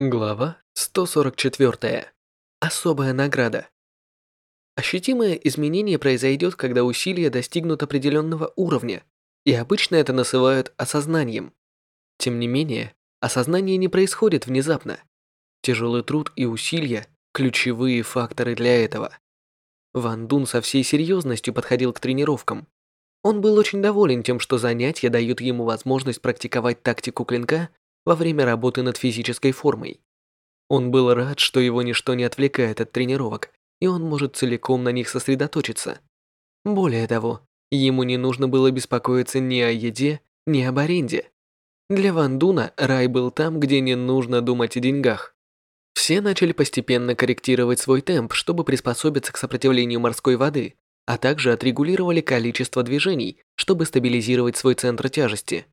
Глава 144. Особая награда. Ощутимое изменение произойдет, когда усилия достигнут определенного уровня, и обычно это называют осознанием. Тем не менее, осознание не происходит внезапно. Тяжелый труд и усилия – ключевые факторы для этого. Ван Дун со всей серьезностью подходил к тренировкам. Он был очень доволен тем, что занятия дают ему возможность практиковать тактику клинка во время работы над физической формой. Он был рад, что его ничто не отвлекает от тренировок, и он может целиком на них сосредоточиться. Более того, ему не нужно было беспокоиться ни о еде, ни об аренде. Для Ван Дуна рай был там, где не нужно думать о деньгах. Все начали постепенно корректировать свой темп, чтобы приспособиться к сопротивлению морской воды, а также отрегулировали количество движений, чтобы стабилизировать свой центр тяжести.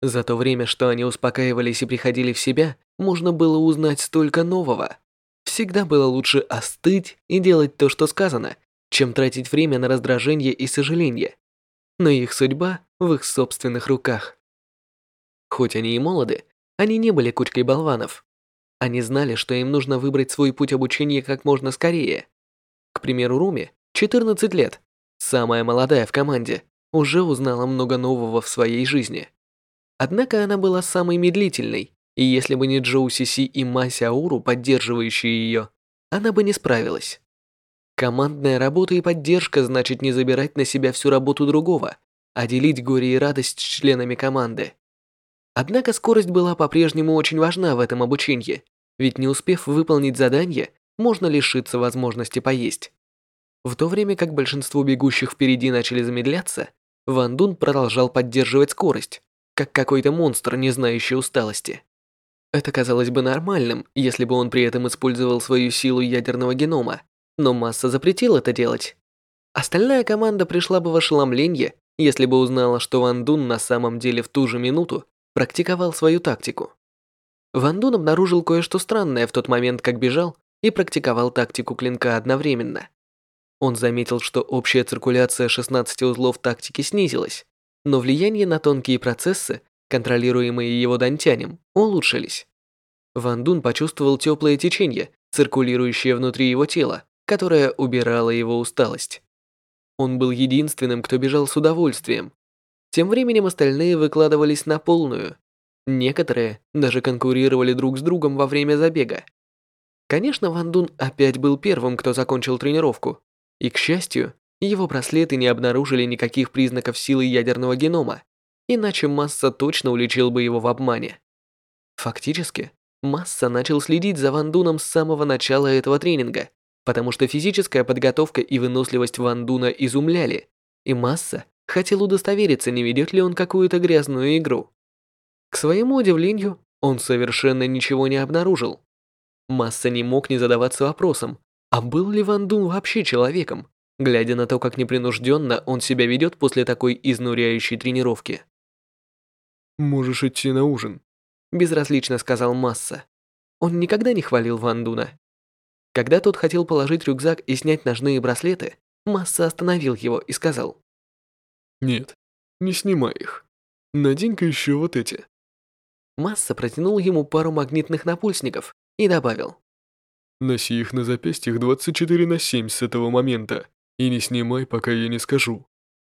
За то время, что они успокаивались и приходили в себя, можно было узнать столько нового. Всегда было лучше остыть и делать то, что сказано, чем тратить время на раздражение и сожаление. Но их судьба в их собственных руках. Хоть они и молоды, они не были кучкой болванов. Они знали, что им нужно выбрать свой путь обучения как можно скорее. К примеру, Руми, 14 лет, самая молодая в команде, уже узнала много нового в своей жизни. Однако она была самой медлительной, и если бы не Джоу Сиси и Мася Ауру, поддерживающие ее, она бы не справилась. Командная работа и поддержка значит не забирать на себя всю работу другого, а делить горе и радость с членами команды. Однако скорость была по-прежнему очень важна в этом обучении, ведь не успев выполнить задание, можно лишиться возможности поесть. В то время как большинство бегущих впереди начали замедляться, Ван Дун продолжал поддерживать скорость, как какой-то монстр, не знающий усталости. Это казалось бы нормальным, если бы он при этом использовал свою силу ядерного генома, но масса запретил это делать. Остальная команда пришла бы в ошеломление, если бы узнала, что Ван Дун на самом деле в ту же минуту практиковал свою тактику. Ван Дун обнаружил кое-что странное в тот момент, как бежал и практиковал тактику клинка одновременно. Он заметил, что общая циркуляция 16 узлов тактики снизилась, но влияние на тонкие процессы, контролируемые его дантянем, улучшились. Ван Дун почувствовал теплое течение, циркулирующее внутри его тела, которое убирало его усталость. Он был единственным, кто бежал с удовольствием. Тем временем остальные выкладывались на полную. Некоторые даже конкурировали друг с другом во время забега. Конечно, Ван Дун опять был первым, кто закончил тренировку. И, к счастью, его браслеты не обнаружили никаких признаков силы ядерного генома, иначе Масса точно уличил бы его в обмане. Фактически, Масса начал следить за Ван Дуном с самого начала этого тренинга, потому что физическая подготовка и выносливость Ван Дуна изумляли, и Масса хотел удостовериться, не ведет ли он какую-то грязную игру. К своему удивлению, он совершенно ничего не обнаружил. Масса не мог не задаваться вопросом, а был ли Ван Дун вообще человеком, глядя на то, как непринужденно он себя ведет после такой изнуряющей тренировки. «Можешь идти на ужин», – безразлично сказал Масса. Он никогда не хвалил Ван Дуна. Когда тот хотел положить рюкзак и снять ножные браслеты, Масса остановил его и сказал. «Нет, не снимай их. Надень-ка еще вот эти». Масса протянул ему пару магнитных напульсников и добавил. «Носи их на запястьях 24 на 7 с этого момента. И не снимай, пока я не скажу.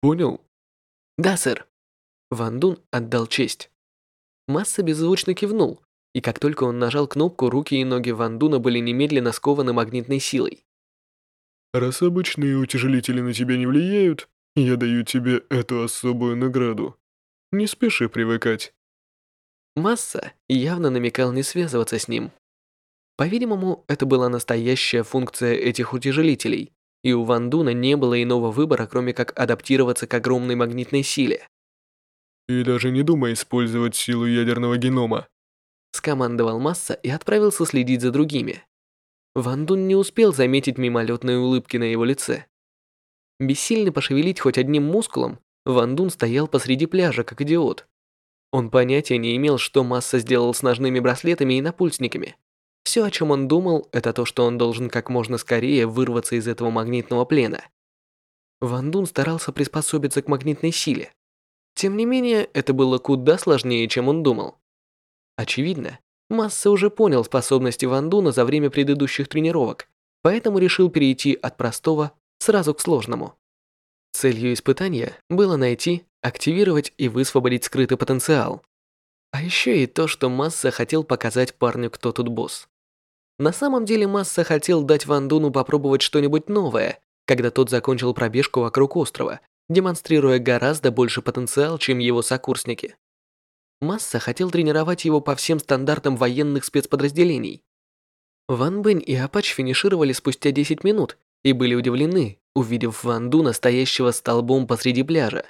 Понял? Да, сэр. Ван Дун отдал честь. Масса беззвучно кивнул, и как только он нажал кнопку, руки и ноги Ван Дуна были немедленно скованы магнитной силой. Раз обычные утяжелители на тебя не влияют, я даю тебе эту особую награду. Не спеши привыкать. Масса явно намекал не связываться с ним. По-видимому, это была настоящая функция этих утяжелителей, и у Ван Дуна не было иного выбора, кроме как адаптироваться к огромной магнитной силе. «И даже не думай использовать силу ядерного генома», скомандовал Масса и отправился следить за другими. Ван Дун не успел заметить мимолетные улыбки на его лице. Бессильный пошевелить хоть одним мускулом, Ван Дун стоял посреди пляжа, как идиот. Он понятия не имел, что Масса сделал с ножными браслетами и напульсниками. Все, о чем он думал, это то, что он должен как можно скорее вырваться из этого магнитного плена. Ван Дун старался приспособиться к магнитной силе. Тем не менее, это было куда сложнее, чем он думал. Очевидно, Масса уже понял способности Ван Дуна за время предыдущих тренировок, поэтому решил перейти от простого сразу к сложному. Целью испытания было найти, активировать и высвободить скрытый потенциал. А еще и то, что Масса хотел показать парню, кто тут босс. На самом деле Масса хотел дать Ван Дуну попробовать что-нибудь новое, когда тот закончил пробежку вокруг острова, демонстрируя гораздо больше потенциал, чем его сокурсники. Масса хотел тренировать его по всем стандартам военных спецподразделений. Ван Бэнь и Апач финишировали спустя 10 минут и были удивлены, увидев Ван Дуна, стоящего столбом посреди пляжа.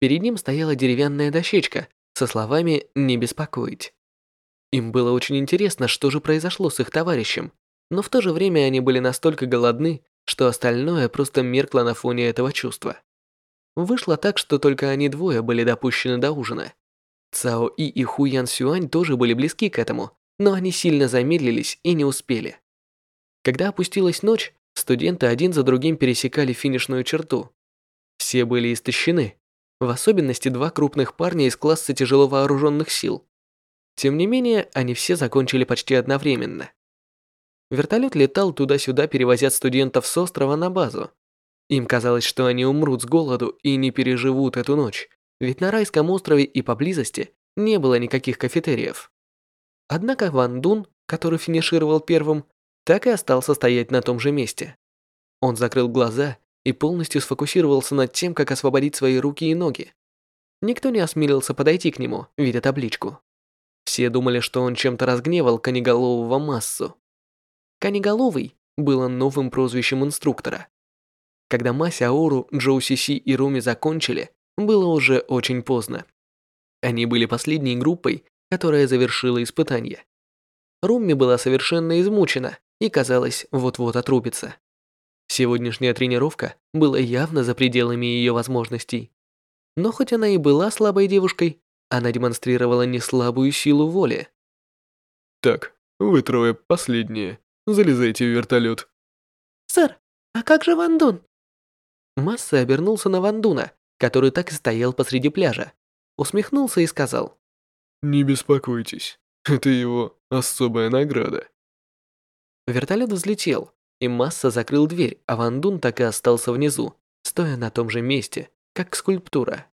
Перед ним стояла деревянная дощечка со словами «Не беспокоить». Им было очень интересно, что же произошло с их товарищем, но в то же время они были настолько голодны, что остальное просто меркло на фоне этого чувства. Вышло так, что только они двое были допущены до ужина. Цао И и Ху Ян Сюань тоже были близки к этому, но они сильно замедлились и не успели. Когда опустилась ночь, студенты один за другим пересекали финишную черту. Все были истощены, в особенности два крупных парня из класса тяжело вооруженных сил. Тем не менее, они все закончили почти одновременно. Вертолет летал туда-сюда, перевозя студентов с острова на базу. Им казалось, что они умрут с голоду и не переживут эту ночь, ведь на райском острове и поблизости не было никаких кафетериев. Однако Ван Дун, который финишировал первым, так и остался стоять на том же месте. Он закрыл глаза и полностью сфокусировался над тем, как освободить свои руки и ноги. Никто не осмелился подойти к нему, видя табличку. Все думали, что он чем-то разгневал Каниголового массу. Каниголовый было новым прозвищем инструктора. Когда Мася Аору, Джоу Сиси и Руми закончили, было уже очень поздно. Они были последней группой, которая завершила испытание. Руми была совершенно измучена и, казалось, вот-вот отрубится. Сегодняшняя тренировка была явно за пределами ее возможностей. Но хоть она и была слабой девушкой, она демонстрировала не слабую силу воли. «Так, вы трое последние. Залезайте в вертолет». «Сэр, а как же Ван Дун?» Масса обернулся на Ван Дуна, который так и стоял посреди пляжа. Усмехнулся и сказал. «Не беспокойтесь, это его особая награда». Вертолет взлетел, и Масса закрыл дверь, а Ван Дун так и остался внизу, стоя на том же месте, как скульптура.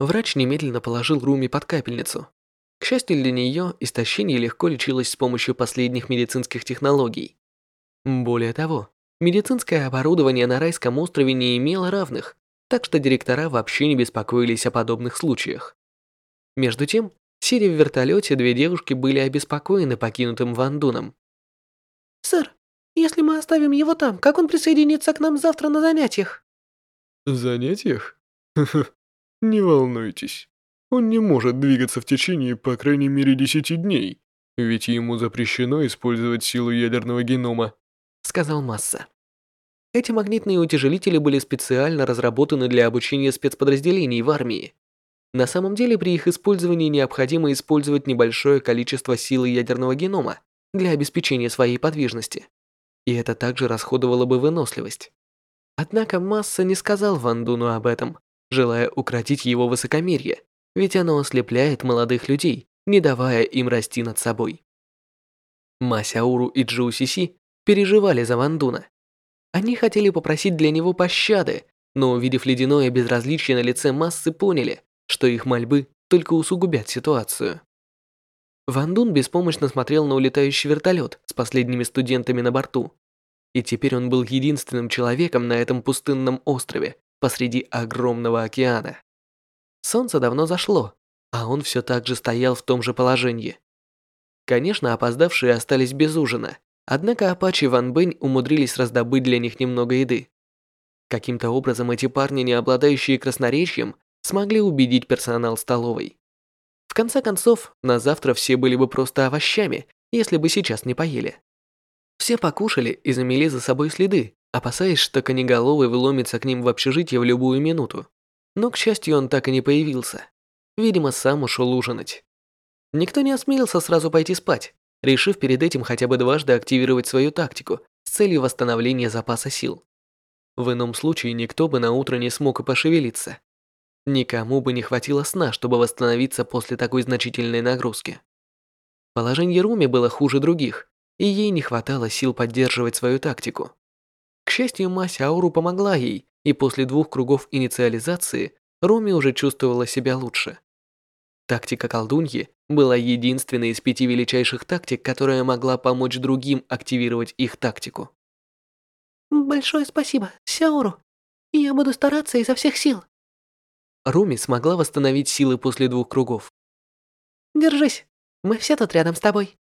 Врач немедленно положил Руми под капельницу. К счастью для нее, истощение легко лечилось с помощью последних медицинских технологий. Более того, медицинское оборудование на райском острове не имело равных, так что директора вообще не беспокоились о подобных случаях. Между тем, сидя в вертолете, две девушки были обеспокоены покинутым Вандуном. «Сэр, если мы оставим его там, как он присоединится к нам завтра на занятиях?» «Занятиях? Не волнуйтесь. Он не может двигаться в течение по крайней мере 10 дней, ведь ему запрещено использовать силу ядерного генома», сказал Масса. Эти магнитные утяжелители были специально разработаны для обучения спецподразделений в армии. На самом деле при их использовании необходимо использовать небольшое количество силы ядерного генома для обеспечения своей подвижности и это также расходовало бы выносливость. Однако Масса не сказал Ван Дуну об этом, желая укротить его высокомерие, ведь оно ослепляет молодых людей, не давая им расти над собой. Масяуру и Джоу Сиси переживали за Ван Дуна. Они хотели попросить для него пощады, но увидев ледяное безразличие на лице Массы, поняли, что их мольбы только усугубят ситуацию. Ван Дун беспомощно смотрел на улетающий вертолет с последними студентами на борту. И теперь он был единственным человеком на этом пустынном острове посреди огромного океана. Солнце давно зашло, а он все так же стоял в том же положении. Конечно, опоздавшие остались без ужина, однако Апачи и Ван Бэнь умудрились раздобыть для них немного еды. Каким-то образом эти парни, не обладающие красноречием, смогли убедить персонал столовой. В конце концов, на завтра все были бы просто овощами, если бы сейчас не поели. Все покушали и замели за собой следы, опасаясь, что конеголовый вломится к ним в общежитие в любую минуту. Но, к счастью, он так и не появился. Видимо, сам ушел ужинать. Никто не осмелился сразу пойти спать, решив перед этим хотя бы дважды активировать свою тактику с целью восстановления запаса сил. В ином случае никто бы на утро не смог и пошевелиться. Никому бы не хватило сна, чтобы восстановиться после такой значительной нагрузки. Положение Руми было хуже других, и ей не хватало сил поддерживать свою тактику. К счастью, мать Ауру помогла ей, и после двух кругов инициализации Руми уже чувствовала себя лучше. Тактика колдуньи была единственной из пяти величайших тактик, которая могла помочь другим активировать их тактику. Большое спасибо, Сяору. Я буду стараться изо всех сил. Руми смогла восстановить силы после двух кругов. Держись, мы все тут рядом с тобой.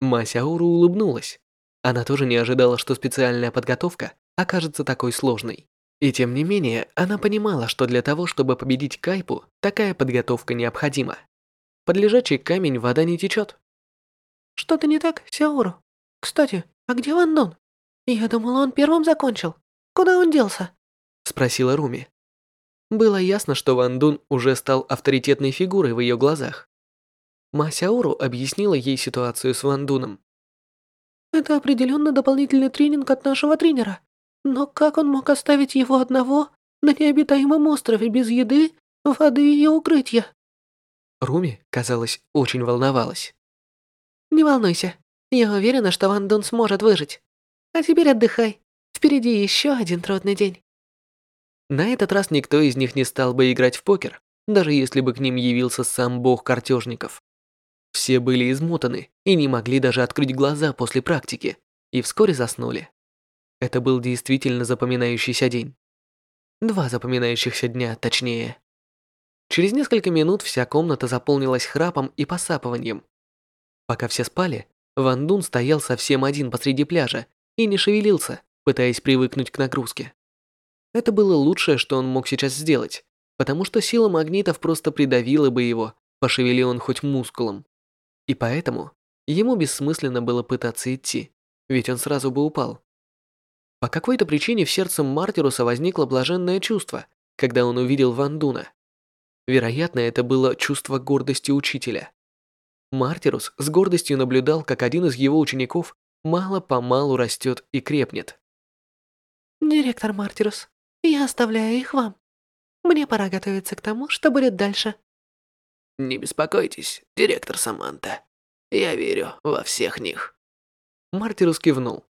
Масяуру улыбнулась. Она тоже не ожидала, что специальная подготовка окажется такой сложной. И тем не менее, она понимала, что для того, чтобы победить Кайпу, такая подготовка необходима. Под лежачий камень вода не течет. Что-то не так, Сяору? Кстати, а где Ван Дон? Я думала, он первым закончил. Куда он делся? Спросила Руми. Было ясно, что Ван Дун уже стал авторитетной фигурой в ее глазах. Масяору объяснила ей ситуацию с Ван Дуном. Это определенно дополнительный тренинг от нашего тренера. Но как он мог оставить его одного на необитаемом острове без еды, воды и укрытия? Руми, казалось, очень волновалась. Не волнуйся. Я уверена, что Ван Дун сможет выжить. А теперь отдыхай. Впереди еще один трудный день. На этот раз никто из них не стал бы играть в покер, даже если бы к ним явился сам бог картежников. Все были измотаны и не могли даже открыть глаза после практики, и вскоре заснули. Это был действительно запоминающийся день. Два запоминающихся дня, точнее. Через несколько минут вся комната заполнилась храпом и посапыванием. Пока все спали, Ван Дун стоял совсем один посреди пляжа и не шевелился, пытаясь привыкнуть к нагрузке. Это было лучшее, что он мог сейчас сделать, потому что сила магнитов просто придавила бы его, пошевели он хоть мускулом. И поэтому ему бессмысленно было пытаться идти, ведь он сразу бы упал. По какой-то причине в сердце Мартируса возникло блаженное чувство, когда он увидел Ван Дуна. Вероятно, это было чувство гордости учителя. Мартирус с гордостью наблюдал, как один из его учеников мало-помалу растет и крепнет. «Директор Мартирус, я оставляю их вам. Мне пора готовиться к тому, что будет дальше». «Не беспокойтесь, директор Саманта. Я верю во всех них». Мартирус кивнул.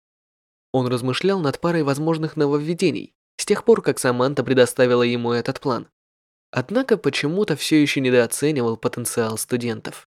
Он размышлял над парой возможных нововведений с тех пор, как Саманта предоставила ему этот план. Однако почему-то все еще недооценивал потенциал студентов.